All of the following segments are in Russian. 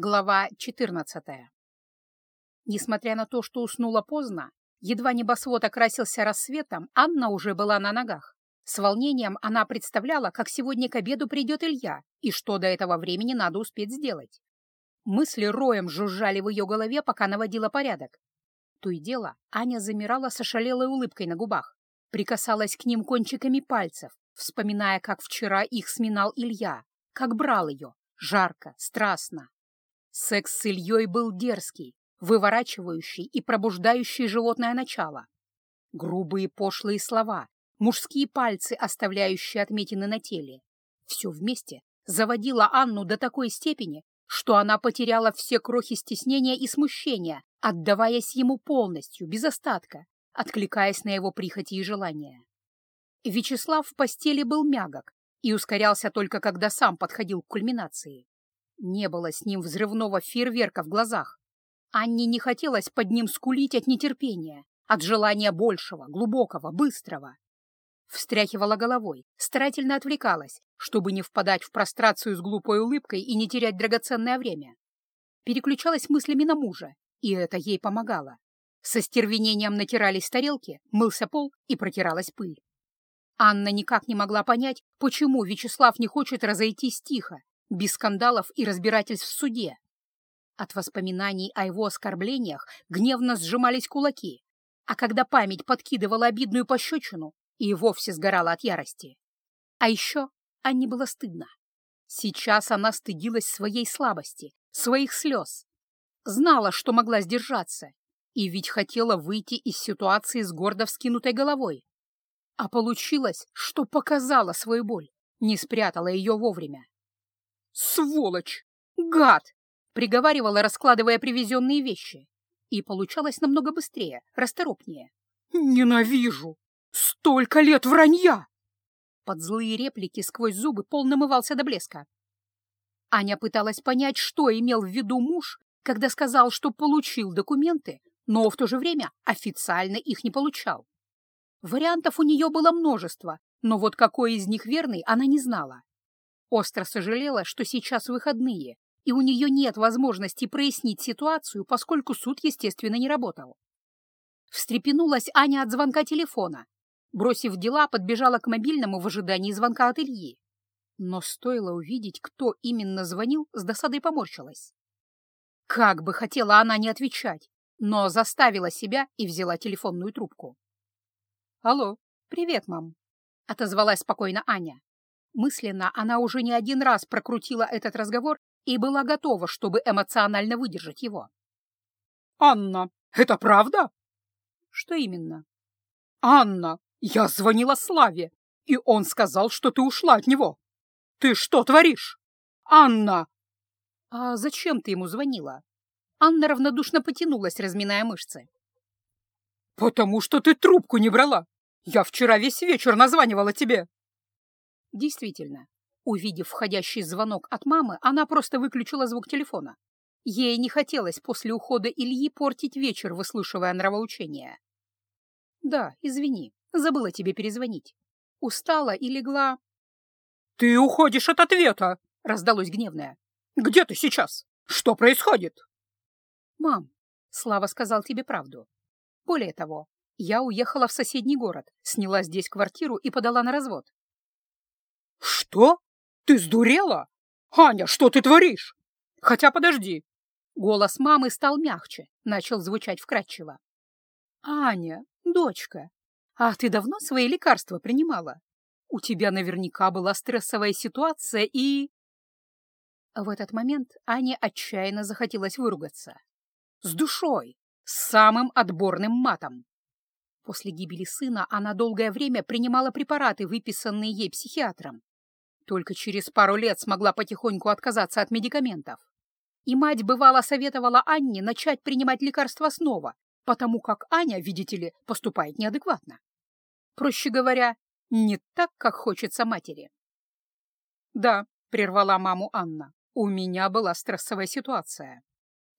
Глава 14 Несмотря на то, что уснула поздно, едва небосвод окрасился рассветом, Анна уже была на ногах. С волнением она представляла, как сегодня к обеду придет Илья и что до этого времени надо успеть сделать. Мысли роем жужжали в ее голове, пока наводила порядок. То и дело, Аня замирала с ошалелой улыбкой на губах, прикасалась к ним кончиками пальцев, вспоминая, как вчера их сминал Илья, как брал ее, жарко, страстно. Секс с Ильей был дерзкий, выворачивающий и пробуждающий животное начало. Грубые пошлые слова, мужские пальцы, оставляющие отметины на теле. Все вместе заводило Анну до такой степени, что она потеряла все крохи стеснения и смущения, отдаваясь ему полностью, без остатка, откликаясь на его прихоти и желания. Вячеслав в постели был мягок и ускорялся только когда сам подходил к кульминации. Не было с ним взрывного фейерверка в глазах. Анне не хотелось под ним скулить от нетерпения, от желания большего, глубокого, быстрого. Встряхивала головой, старательно отвлекалась, чтобы не впадать в прострацию с глупой улыбкой и не терять драгоценное время. Переключалась мыслями на мужа, и это ей помогало. Со стервенением натирались тарелки, мылся пол и протиралась пыль. Анна никак не могла понять, почему Вячеслав не хочет разойтись тихо, без скандалов и разбирательств в суде. От воспоминаний о его оскорблениях гневно сжимались кулаки, а когда память подкидывала обидную пощечину, и вовсе сгорала от ярости. А еще Анне было стыдно. Сейчас она стыдилась своей слабости, своих слез. Знала, что могла сдержаться, и ведь хотела выйти из ситуации с гордо вскинутой головой. А получилось, что показала свою боль, не спрятала ее вовремя. «Сволочь! Гад!» — приговаривала, раскладывая привезенные вещи. И получалось намного быстрее, расторопнее. «Ненавижу! Столько лет вранья!» Под злые реплики сквозь зубы пол намывался до блеска. Аня пыталась понять, что имел в виду муж, когда сказал, что получил документы, но в то же время официально их не получал. Вариантов у нее было множество, но вот какой из них верный, она не знала. Остро сожалела, что сейчас выходные, и у нее нет возможности прояснить ситуацию, поскольку суд, естественно, не работал. Встрепенулась Аня от звонка телефона. Бросив дела, подбежала к мобильному в ожидании звонка от Ильи. Но стоило увидеть, кто именно звонил, с досадой поморщилась. Как бы хотела она не отвечать, но заставила себя и взяла телефонную трубку. «Алло, привет, мам», — отозвалась спокойно Аня. Мысленно она уже не один раз прокрутила этот разговор и была готова, чтобы эмоционально выдержать его. «Анна, это правда?» «Что именно?» «Анна, я звонила Славе, и он сказал, что ты ушла от него. Ты что творишь? Анна!» «А зачем ты ему звонила?» Анна равнодушно потянулась, разминая мышцы. «Потому что ты трубку не брала. Я вчера весь вечер названивала тебе. Действительно, увидев входящий звонок от мамы, она просто выключила звук телефона. Ей не хотелось после ухода Ильи портить вечер, выслушивая нравоучения. «Да, извини, забыла тебе перезвонить. Устала и легла...» «Ты уходишь от ответа!» — раздалось гневное. «Где ты сейчас? Что происходит?» «Мам, Слава сказал тебе правду. Более того, я уехала в соседний город, сняла здесь квартиру и подала на развод. «Что? Ты сдурела? Аня, что ты творишь? Хотя подожди!» Голос мамы стал мягче, начал звучать вкрадчиво. «Аня, дочка, а ты давно свои лекарства принимала? У тебя наверняка была стрессовая ситуация и...» В этот момент Ане отчаянно захотелось выругаться. С душой, с самым отборным матом. После гибели сына она долгое время принимала препараты, выписанные ей психиатром. Только через пару лет смогла потихоньку отказаться от медикаментов. И мать бывало советовала Анне начать принимать лекарства снова, потому как Аня, видите ли, поступает неадекватно. Проще говоря, не так, как хочется матери. «Да», — прервала маму Анна, — «у меня была стрессовая ситуация.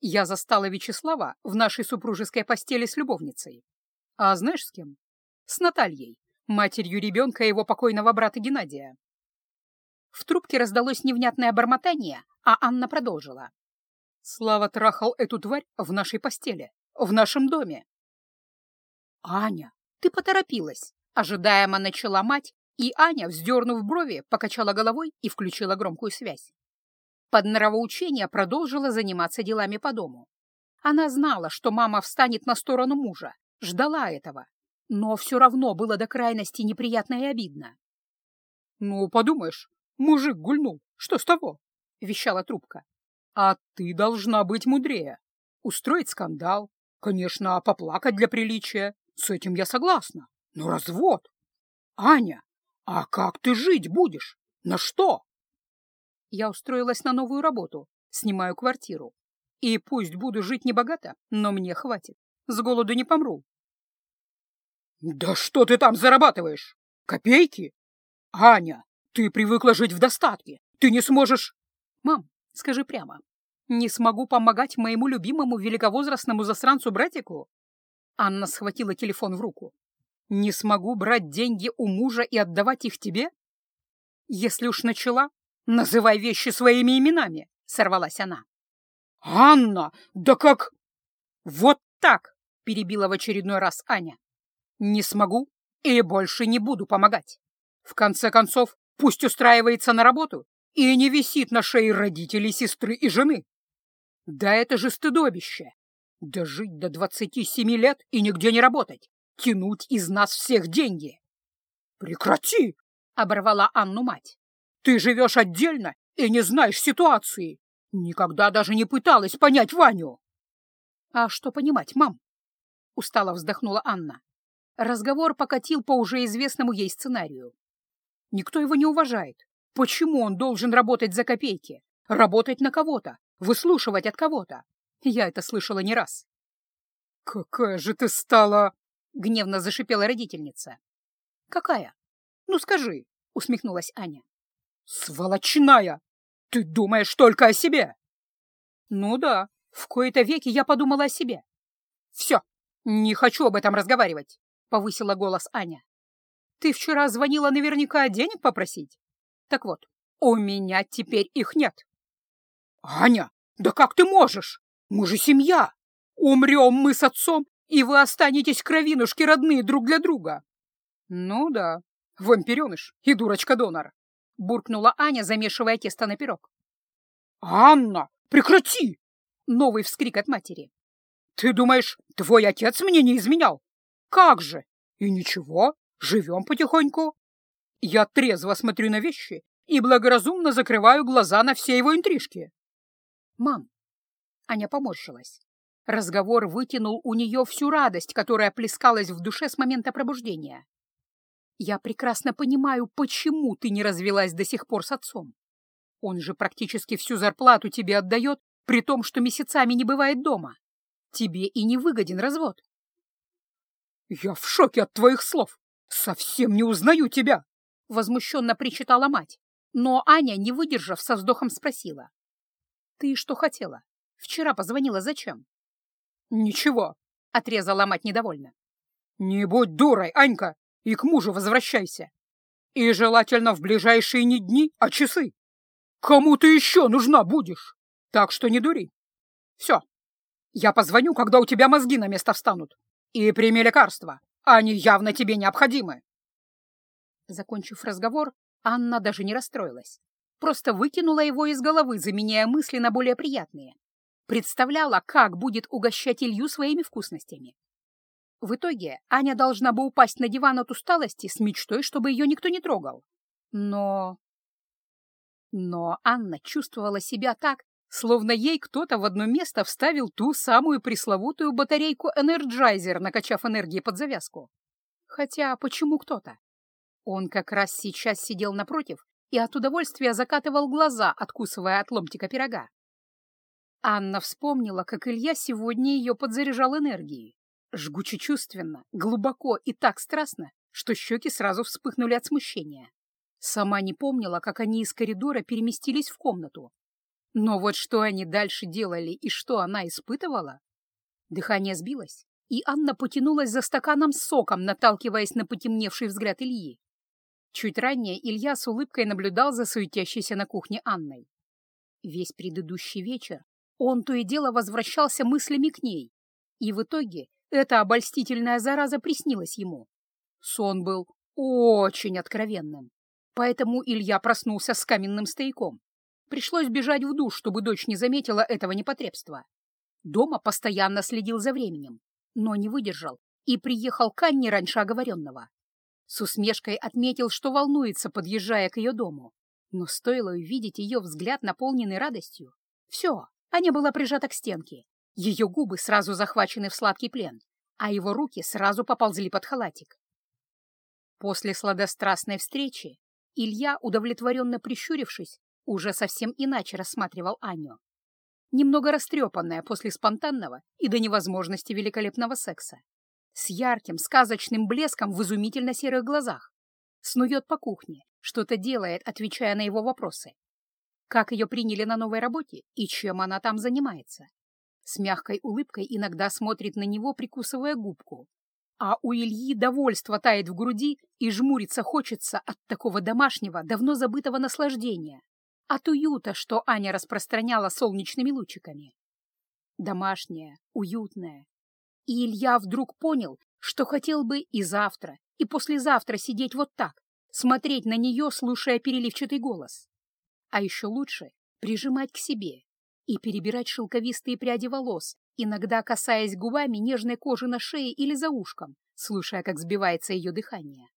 Я застала Вячеслава в нашей супружеской постели с любовницей. А знаешь с кем? С Натальей, матерью ребенка его покойного брата Геннадия. В трубке раздалось невнятное бормотание, а Анна продолжила. Слава трахал эту тварь в нашей постели, в нашем доме. Аня, ты поторопилась. Ожидаемо начала мать, и Аня, вздернув брови, покачала головой и включила громкую связь. Под нравоучение продолжила заниматься делами по дому. Она знала, что мама встанет на сторону мужа, ждала этого, но все равно было до крайности неприятно и обидно. — Ну, подумаешь, мужик гульнул, что с того? — вещала трубка. — А ты должна быть мудрее. Устроить скандал, конечно, поплакать для приличия, с этим я согласна, но развод. Аня, а как ты жить будешь? На что? Я устроилась на новую работу, снимаю квартиру. И пусть буду жить небогато, но мне хватит. С голоду не помру. Да что ты там зарабатываешь? Копейки? Аня, ты привыкла жить в достатке. Ты не сможешь... Мам, скажи прямо. Не смогу помогать моему любимому великовозрастному засранцу-братику? Анна схватила телефон в руку. Не смогу брать деньги у мужа и отдавать их тебе? Если уж начала, называй вещи своими именами, сорвалась она. «Анна, да как...» «Вот так!» — перебила в очередной раз Аня. «Не смогу и больше не буду помогать. В конце концов, пусть устраивается на работу и не висит на шее родителей, сестры и жены. Да это же стыдобище! Дожить до двадцати семи лет и нигде не работать, тянуть из нас всех деньги!» «Прекрати!» — оборвала Анну мать. «Ты живешь отдельно и не знаешь ситуации. Никогда даже не пыталась понять Ваню. — А что понимать, мам? — устало вздохнула Анна. Разговор покатил по уже известному ей сценарию. Никто его не уважает. Почему он должен работать за копейки? Работать на кого-то? Выслушивать от кого-то? Я это слышала не раз. — Какая же ты стала... — гневно зашипела родительница. — Какая? Ну скажи, — усмехнулась Аня. — Сволочная! Ты думаешь только о себе? Ну да, в кои-то веки я подумала о себе. Все, не хочу об этом разговаривать, повысила голос Аня. Ты вчера звонила наверняка денег попросить? Так вот, у меня теперь их нет. Аня, да как ты можешь? Мы же семья. Умрем мы с отцом, и вы останетесь кровинушки родные друг для друга. Ну да, вампиреныш и дурочка-донор буркнула Аня, замешивая тесто на пирог. «Анна, прекрати!» — новый вскрик от матери. «Ты думаешь, твой отец мне не изменял? Как же? И ничего, живем потихоньку. Я трезво смотрю на вещи и благоразумно закрываю глаза на все его интрижки». «Мам!» — Аня поморщилась. Разговор вытянул у нее всю радость, которая плескалась в душе с момента пробуждения. Я прекрасно понимаю, почему ты не развелась до сих пор с отцом. Он же практически всю зарплату тебе отдает, при том, что месяцами не бывает дома. Тебе и не выгоден развод. Я в шоке от твоих слов. Совсем не узнаю тебя, возмущенно причитала мать. Но Аня, не выдержав, со вздохом спросила. Ты что хотела? Вчера позвонила зачем? Ничего, отрезала мать недовольно. Не будь дурой, Анька и к мужу возвращайся. И желательно в ближайшие не дни, а часы. Кому ты еще нужна будешь? Так что не дури. Все. Я позвоню, когда у тебя мозги на место встанут. И прими лекарства. Они явно тебе необходимы. Закончив разговор, Анна даже не расстроилась. Просто выкинула его из головы, заменяя мысли на более приятные. Представляла, как будет угощать Илью своими вкусностями. В итоге Аня должна бы упасть на диван от усталости с мечтой, чтобы ее никто не трогал. Но... Но Анна чувствовала себя так, словно ей кто-то в одно место вставил ту самую пресловутую батарейку Энерджайзер, накачав энергии под завязку. Хотя почему кто-то? Он как раз сейчас сидел напротив и от удовольствия закатывал глаза, откусывая от ломтика пирога. Анна вспомнила, как Илья сегодня ее подзаряжал энергией. Жгуче чувственно, глубоко и так страстно, что щеки сразу вспыхнули от смущения. Сама не помнила, как они из коридора переместились в комнату. Но вот что они дальше делали и что она испытывала? Дыхание сбилось, и Анна потянулась за стаканом с соком, наталкиваясь на потемневший взгляд Ильи. Чуть ранее Илья с улыбкой наблюдал за суетящейся на кухне Анной. Весь предыдущий вечер Он то и дело возвращался мыслями к ней, и в итоге эта обольстительная зараза приснилась ему. Сон был очень откровенным, поэтому Илья проснулся с каменным стояком. Пришлось бежать в душ, чтобы дочь не заметила этого непотребства. Дома постоянно следил за временем, но не выдержал и приехал к Анне раньше оговоренного. С усмешкой отметил, что волнуется, подъезжая к ее дому. Но стоило увидеть ее взгляд, наполненный радостью. Все, Аня была прижата к стенке. Ее губы сразу захвачены в сладкий плен, а его руки сразу поползли под халатик. После сладострастной встречи Илья, удовлетворенно прищурившись, уже совсем иначе рассматривал Аню немного растрепанная после спонтанного и до невозможности великолепного секса, с ярким сказочным блеском в изумительно серых глазах, снует по кухне, что-то делает, отвечая на его вопросы. Как ее приняли на новой работе и чем она там занимается. С мягкой улыбкой иногда смотрит на него, прикусывая губку. А у Ильи довольство тает в груди и жмуриться хочется от такого домашнего, давно забытого наслаждения от уюта, что Аня распространяла солнечными лучиками. Домашняя, уютная. И Илья вдруг понял, что хотел бы и завтра, и послезавтра сидеть вот так, смотреть на нее, слушая переливчатый голос. А еще лучше прижимать к себе и перебирать шелковистые пряди волос, иногда касаясь губами нежной кожи на шее или за ушком, слушая, как сбивается ее дыхание.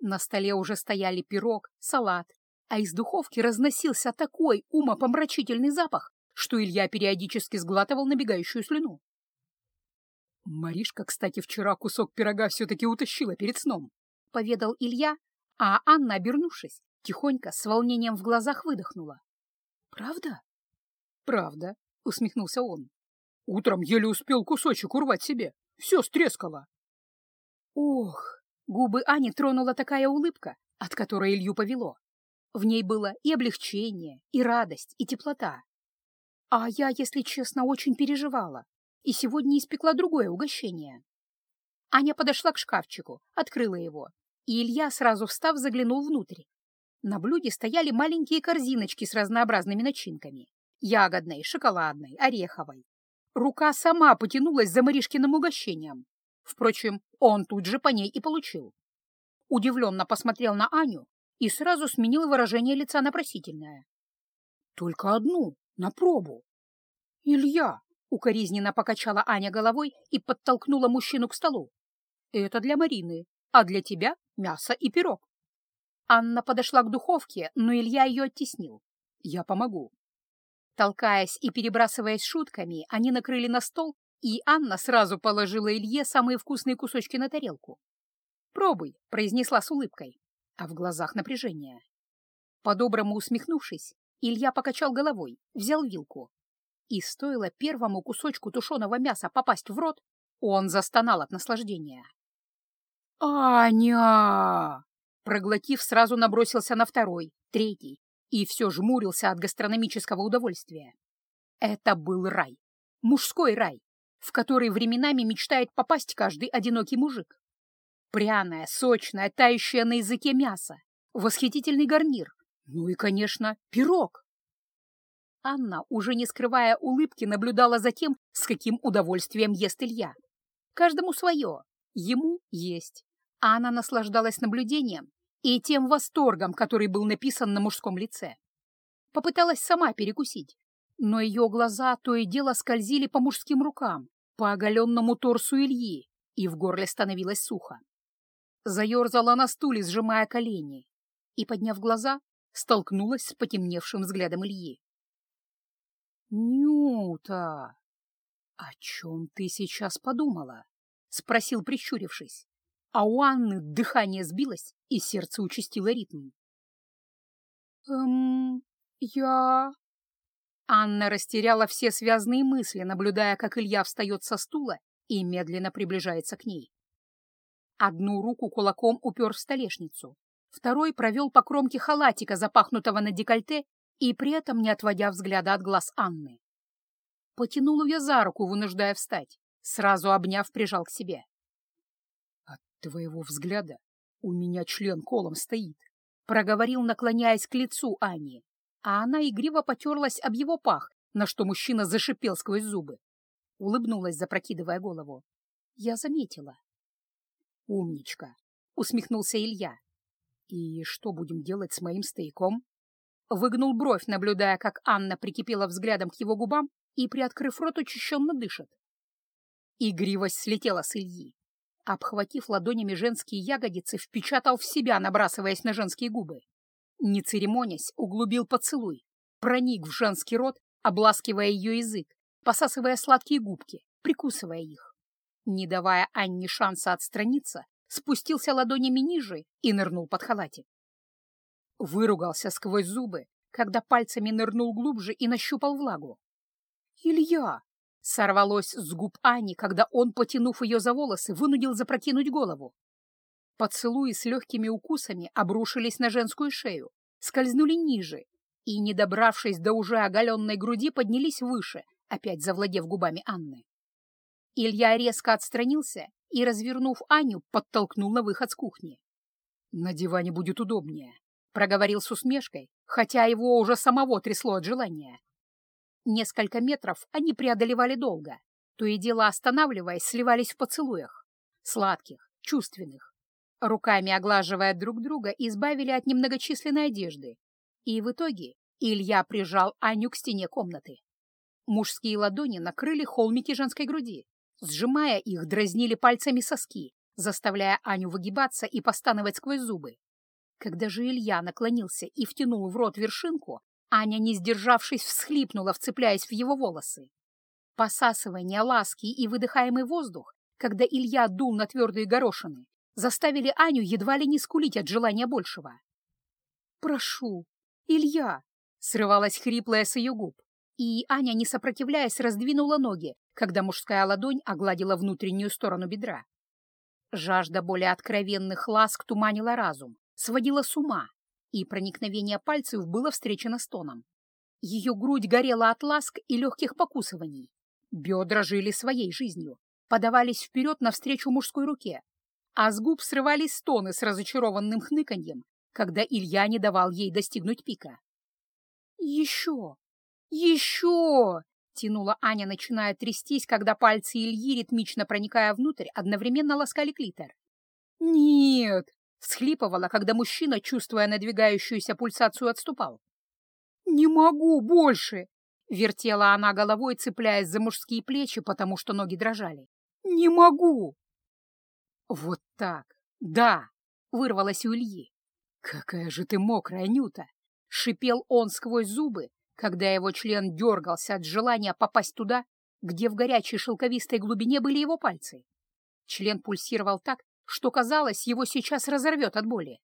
На столе уже стояли пирог, салат, а из духовки разносился такой умопомрачительный запах, что Илья периодически сглатывал набегающую слюну. «Маришка, кстати, вчера кусок пирога все-таки утащила перед сном», — поведал Илья, а Анна, обернувшись, тихонько, с волнением в глазах выдохнула. «Правда?» «Правда», — усмехнулся он. «Утром еле успел кусочек урвать себе. Все стрескало». «Ох!» — губы Ани тронула такая улыбка, от которой Илью повело. В ней было и облегчение, и радость, и теплота. А я, если честно, очень переживала, и сегодня испекла другое угощение. Аня подошла к шкафчику, открыла его, и Илья, сразу встав, заглянул внутрь. На блюде стояли маленькие корзиночки с разнообразными начинками — ягодной, шоколадной, ореховой. Рука сама потянулась за Маришкиным угощением. Впрочем, он тут же по ней и получил. Удивленно посмотрел на Аню, и сразу сменил выражение лица на просительное. «Только одну, на пробу». «Илья!» — укоризненно покачала Аня головой и подтолкнула мужчину к столу. «Это для Марины, а для тебя мясо и пирог». Анна подошла к духовке, но Илья ее оттеснил. «Я помогу». Толкаясь и перебрасываясь шутками, они накрыли на стол, и Анна сразу положила Илье самые вкусные кусочки на тарелку. «Пробуй», — произнесла с улыбкой а в глазах напряжение. По-доброму усмехнувшись, Илья покачал головой, взял вилку. И стоило первому кусочку тушеного мяса попасть в рот, он застонал от наслаждения. «Аня!» Проглотив, сразу набросился на второй, третий, и все жмурился от гастрономического удовольствия. Это был рай, мужской рай, в который временами мечтает попасть каждый одинокий мужик. Пряное, сочное, тающее на языке мясо, восхитительный гарнир, ну и, конечно, пирог. Анна, уже не скрывая улыбки, наблюдала за тем, с каким удовольствием ест Илья. Каждому свое, ему есть. А она наслаждалась наблюдением и тем восторгом, который был написан на мужском лице. Попыталась сама перекусить, но ее глаза то и дело скользили по мужским рукам, по оголенному торсу Ильи, и в горле становилось сухо заерзала на стуле, сжимая колени, и, подняв глаза, столкнулась с потемневшим взглядом Ильи. «Нюта, о чем ты сейчас подумала?» — спросил, прищурившись. А у Анны дыхание сбилось, и сердце участило ритм. «Эм, я...» Анна растеряла все связные мысли, наблюдая, как Илья встает со стула и медленно приближается к ней. Одну руку кулаком упер в столешницу, второй провел по кромке халатика, запахнутого на декольте, и при этом не отводя взгляда от глаз Анны. Потянул ее за руку, вынуждая встать, сразу обняв, прижал к себе. — От твоего взгляда у меня член колом стоит, — проговорил, наклоняясь к лицу Ани, а она игриво потерлась об его пах, на что мужчина зашипел сквозь зубы. Улыбнулась, запрокидывая голову. Я заметила. «Умничка!» — усмехнулся Илья. «И что будем делать с моим стейком?» Выгнул бровь, наблюдая, как Анна прикипела взглядом к его губам и, приоткрыв рот, учащенно дышит. Игривость слетела с Ильи. Обхватив ладонями женские ягодицы, впечатал в себя, набрасываясь на женские губы. Не церемонясь, углубил поцелуй, проник в женский рот, обласкивая ее язык, посасывая сладкие губки, прикусывая их. Не давая Анне шанса отстраниться, спустился ладонями ниже и нырнул под халатик. Выругался сквозь зубы, когда пальцами нырнул глубже и нащупал влагу. «Илья!» — сорвалось с губ Ани, когда он, потянув ее за волосы, вынудил запрокинуть голову. Поцелуи с легкими укусами обрушились на женскую шею, скользнули ниже и, не добравшись до уже оголенной груди, поднялись выше, опять завладев губами Анны. Илья резко отстранился и, развернув Аню, подтолкнул на выход с кухни. «На диване будет удобнее», — проговорил с усмешкой, хотя его уже самого трясло от желания. Несколько метров они преодолевали долго, то и дело останавливаясь, сливались в поцелуях. Сладких, чувственных. Руками оглаживая друг друга, избавили от немногочисленной одежды. И в итоге Илья прижал Аню к стене комнаты. Мужские ладони накрыли холмики женской груди. Сжимая их, дразнили пальцами соски, заставляя Аню выгибаться и постановать сквозь зубы. Когда же Илья наклонился и втянул в рот вершинку, Аня, не сдержавшись, всхлипнула, вцепляясь в его волосы. Посасывание, ласки и выдыхаемый воздух, когда Илья дул на твердые горошины, заставили Аню едва ли не скулить от желания большего. «Прошу, Илья!» — срывалась хриплая с ее губ, и Аня, не сопротивляясь, раздвинула ноги, когда мужская ладонь огладила внутреннюю сторону бедра. Жажда более откровенных ласк туманила разум, сводила с ума, и проникновение пальцев было встречено стоном. Ее грудь горела от ласк и легких покусываний. Бедра жили своей жизнью, подавались вперед навстречу мужской руке, а с губ срывались стоны с разочарованным хныканьем, когда Илья не давал ей достигнуть пика. «Еще! Еще!» — тянула Аня, начиная трястись, когда пальцы Ильи, ритмично проникая внутрь, одновременно ласкали клитор. «Нет!» Схлипывала, когда мужчина, чувствуя надвигающуюся пульсацию, отступал. «Не могу больше!» Вертела она головой, цепляясь за мужские плечи, потому что ноги дрожали. «Не могу!» «Вот так! Да!» — вырвалась у Ильи. «Какая же ты мокрая, Нюта!» — шипел он сквозь зубы, когда его член дергался от желания попасть туда, где в горячей шелковистой глубине были его пальцы. Член пульсировал так, что, казалось, его сейчас разорвет от боли.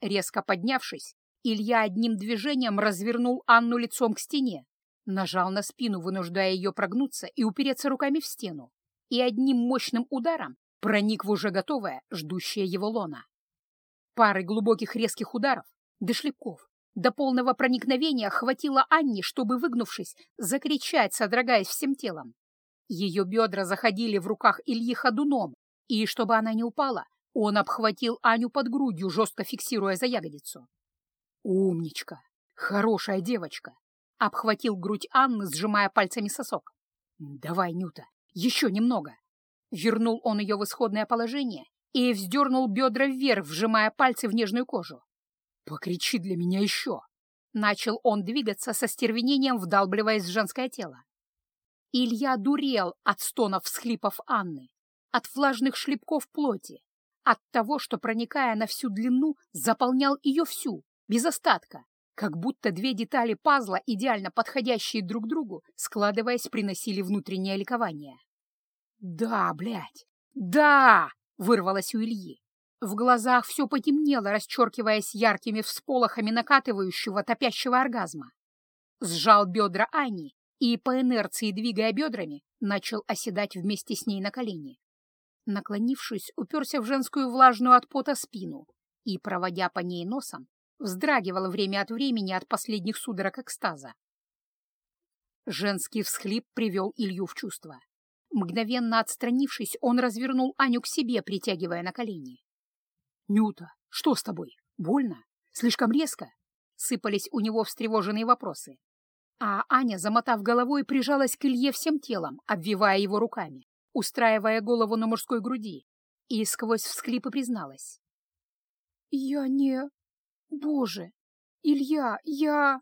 Резко поднявшись, Илья одним движением развернул Анну лицом к стене, нажал на спину, вынуждая ее прогнуться и упереться руками в стену, и одним мощным ударом проник в уже готовое, ждущее его лона. Пары глубоких резких ударов, до шлепков, до полного проникновения хватило Анне, чтобы, выгнувшись, закричать, содрогаясь всем телом. Ее бедра заходили в руках Ильи ходуном, и, чтобы она не упала, он обхватил Аню под грудью, жестко фиксируя за ягодицу. «Умничка! Хорошая девочка!» Обхватил грудь Анны, сжимая пальцами сосок. «Давай, Нюта, еще немного!» Вернул он ее в исходное положение и вздернул бедра вверх, вжимая пальцы в нежную кожу. «Покричи для меня еще!» Начал он двигаться со стервенением, вдалбливаясь в женское тело. Илья дурел от стонов всхлипов Анны от влажных шлепков плоти, от того, что, проникая на всю длину, заполнял ее всю, без остатка, как будто две детали пазла, идеально подходящие друг другу, складываясь, приносили внутреннее ликование. «Да, блядь! Да!» — вырвалось у Ильи. В глазах все потемнело, расчеркиваясь яркими всполохами накатывающего, топящего оргазма. Сжал бедра Ани и, по инерции двигая бедрами, начал оседать вместе с ней на колени. Наклонившись, уперся в женскую влажную от пота спину и, проводя по ней носом, вздрагивал время от времени от последних судорог экстаза. Женский всхлип привел Илью в чувство. Мгновенно отстранившись, он развернул Аню к себе, притягивая на колени. — Нюта, что с тобой? Больно? Слишком резко? — сыпались у него встревоженные вопросы. А Аня, замотав головой, прижалась к Илье всем телом, обвивая его руками, устраивая голову на мужской груди, и сквозь всклипы призналась. «Я не... Боже! Илья, я...»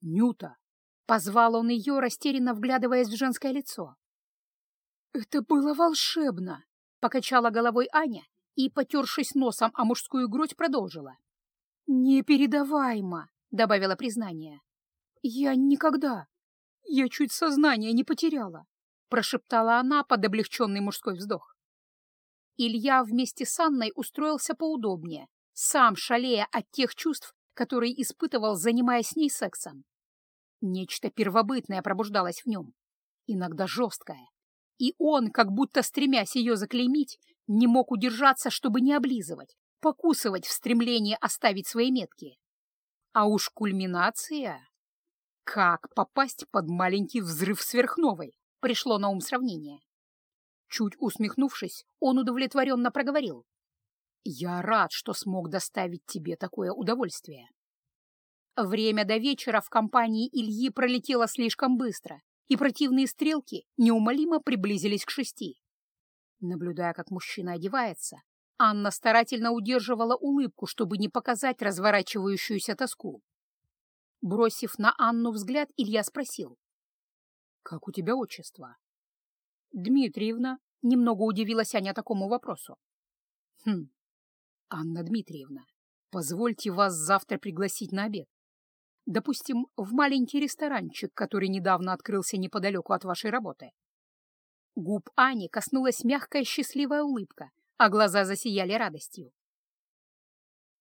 «Нюта!» — позвал он ее, растерянно вглядываясь в женское лицо. «Это было волшебно!» — покачала головой Аня и, потершись носом о мужскую грудь, продолжила. «Непередаваемо!» — добавила признание. «Я никогда... Я чуть сознание не потеряла!» — прошептала она под облегченный мужской вздох. Илья вместе с Анной устроился поудобнее, сам шалея от тех чувств, которые испытывал, занимаясь с ней сексом. Нечто первобытное пробуждалось в нем, иногда жесткое, и он, как будто стремясь ее заклеймить, не мог удержаться, чтобы не облизывать, покусывать в стремлении оставить свои метки. А уж кульминация... Как попасть под маленький взрыв сверхновой? Пришло на ум сравнение. Чуть усмехнувшись, он удовлетворенно проговорил. «Я рад, что смог доставить тебе такое удовольствие». Время до вечера в компании Ильи пролетело слишком быстро, и противные стрелки неумолимо приблизились к шести. Наблюдая, как мужчина одевается, Анна старательно удерживала улыбку, чтобы не показать разворачивающуюся тоску. Бросив на Анну взгляд, Илья спросил. — Как у тебя отчество? — Дмитриевна. Немного удивилась Аня такому вопросу. — Хм, Анна Дмитриевна, позвольте вас завтра пригласить на обед. Допустим, в маленький ресторанчик, который недавно открылся неподалеку от вашей работы. Губ Ани коснулась мягкая счастливая улыбка, а глаза засияли радостью.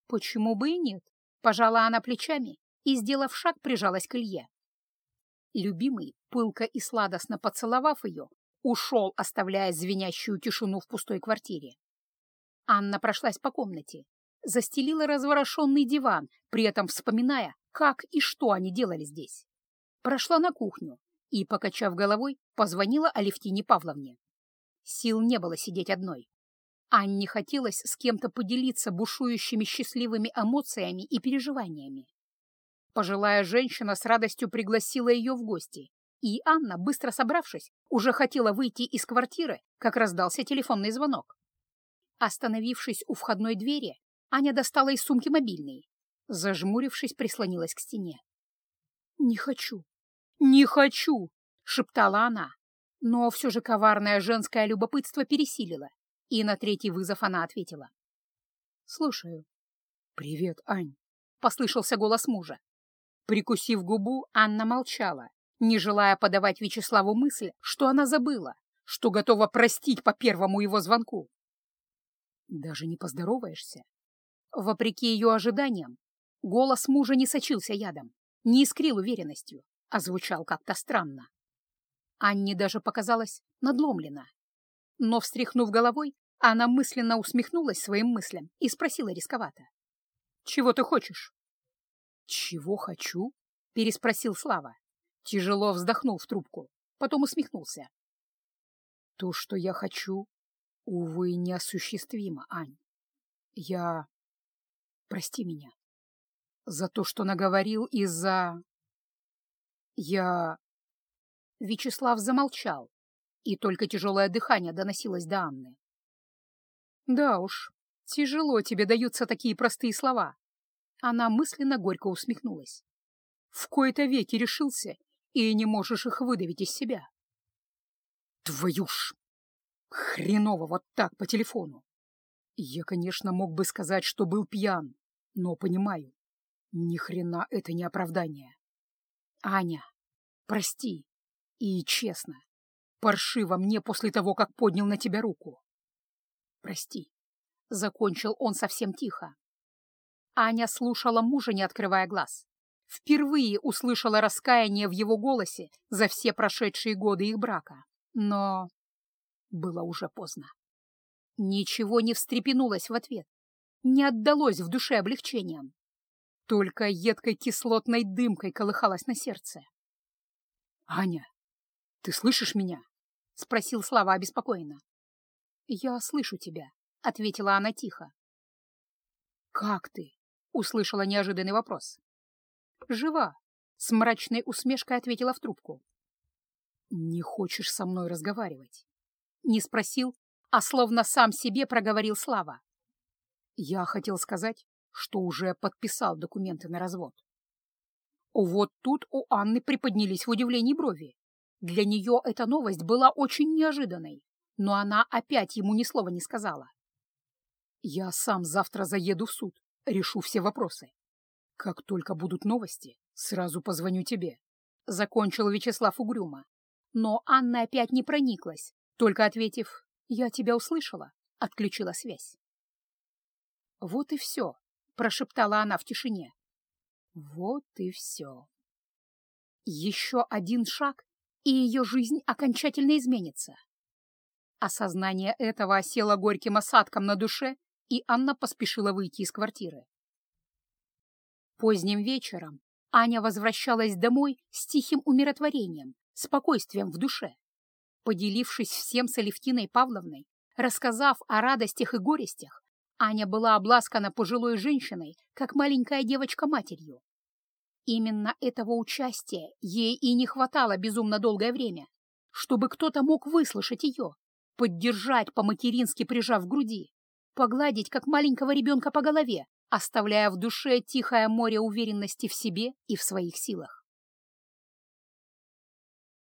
«Почему бы и нет?» — пожала она плечами и, сделав шаг, прижалась к Илье. Любимый, пылко и сладостно поцеловав ее, ушел, оставляя звенящую тишину в пустой квартире. Анна прошлась по комнате, застелила разворошенный диван, при этом вспоминая, как и что они делали здесь. Прошла на кухню и, покачав головой, позвонила Алевтине Павловне. Сил не было сидеть одной. Анне хотелось с кем-то поделиться бушующими счастливыми эмоциями и переживаниями. Пожилая женщина с радостью пригласила ее в гости, и Анна, быстро собравшись, уже хотела выйти из квартиры, как раздался телефонный звонок. Остановившись у входной двери, Аня достала из сумки мобильный. Зажмурившись, прислонилась к стене. «Не хочу, не хочу!» — шептала она. Но все же коварное женское любопытство пересилило, и на третий вызов она ответила. «Слушаю». «Привет, Ань», — послышался голос мужа. Прикусив губу, Анна молчала, не желая подавать Вячеславу мысль, что она забыла, что готова простить по первому его звонку. «Даже не поздороваешься?» Вопреки ее ожиданиям, Голос мужа не сочился ядом, не искрил уверенностью, а звучал как-то странно. Анне даже показалось надломлена. Но, встряхнув головой, она мысленно усмехнулась своим мыслям и спросила рисковато. «Чего ты хочешь?» «Чего хочу?» — переспросил Слава. Тяжело вздохнул в трубку, потом усмехнулся. «То, что я хочу, увы, неосуществимо, Ань. Я... Прости меня за то, что наговорил из-за... Я... Вячеслав замолчал, и только тяжелое дыхание доносилось до Анны. Да уж, тяжело тебе даются такие простые слова. Она мысленно горько усмехнулась. В кои-то веки решился, и не можешь их выдавить из себя. Твою ж! Хреново вот так по телефону. Я, конечно, мог бы сказать, что был пьян, но понимаю, ни хрена это не оправдание. Аня, прости. И честно, паршиво мне после того, как поднял на тебя руку. Прости. Закончил он совсем тихо. Аня слушала мужа, не открывая глаз. Впервые услышала раскаяние в его голосе за все прошедшие годы их брака. Но было уже поздно. Ничего не встрепенулось в ответ, не отдалось в душе облегчением. Только едкой кислотной дымкой колыхалась на сердце. «Аня, ты слышишь меня?» — спросил Слава обеспокоенно. «Я слышу тебя», — ответила она тихо. «Как ты?» — услышала неожиданный вопрос. «Жива», — С мрачной усмешкой ответила в трубку. «Не хочешь со мной разговаривать?» Не спросил, а словно сам себе проговорил Слава. «Я хотел сказать, что уже подписал документы на развод». Вот тут у Анны приподнялись в удивлении брови. Для нее эта новость была очень неожиданной, но она опять ему ни слова не сказала. «Я сам завтра заеду в суд, решу все вопросы. Как только будут новости, сразу позвоню тебе», — закончил Вячеслав угрюмо. Но Анна опять не прониклась, только ответив «Я тебя услышала», отключила связь. «Вот и все», — прошептала она в тишине. «Вот и все». Еще один шаг, и ее жизнь окончательно изменится. Осознание этого осело горьким осадком на душе, и Анна поспешила выйти из квартиры. Поздним вечером Аня возвращалась домой с тихим умиротворением, спокойствием в душе. Поделившись всем с Алевтиной Павловной, рассказав о радостях и горестях, Аня была обласкана пожилой женщиной, как маленькая девочка матерью. Именно этого участия ей и не хватало безумно долгое время, чтобы кто-то мог выслушать ее, поддержать по-матерински прижав к груди, погладить, как маленького ребенка по голове, оставляя в душе тихое море уверенности в себе и в своих силах.